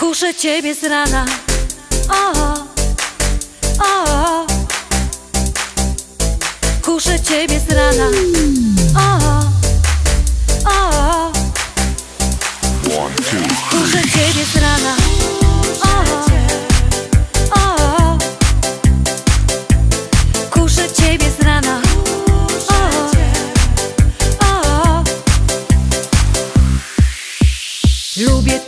Kuszę ciebie z rana o, o, o. Kuszę ciebie z rana o, o, o. Kuszę ciebie z rana Lubię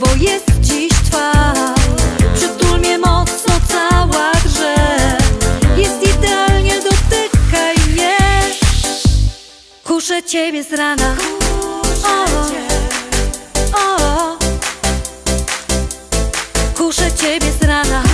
bo jest dziś twa Przytul mnie mocno cała grze Jest idealnie, dotykaj mnie. Kuszę ciebie z rana. Kuszę cię. Kuszę ciebie z rana.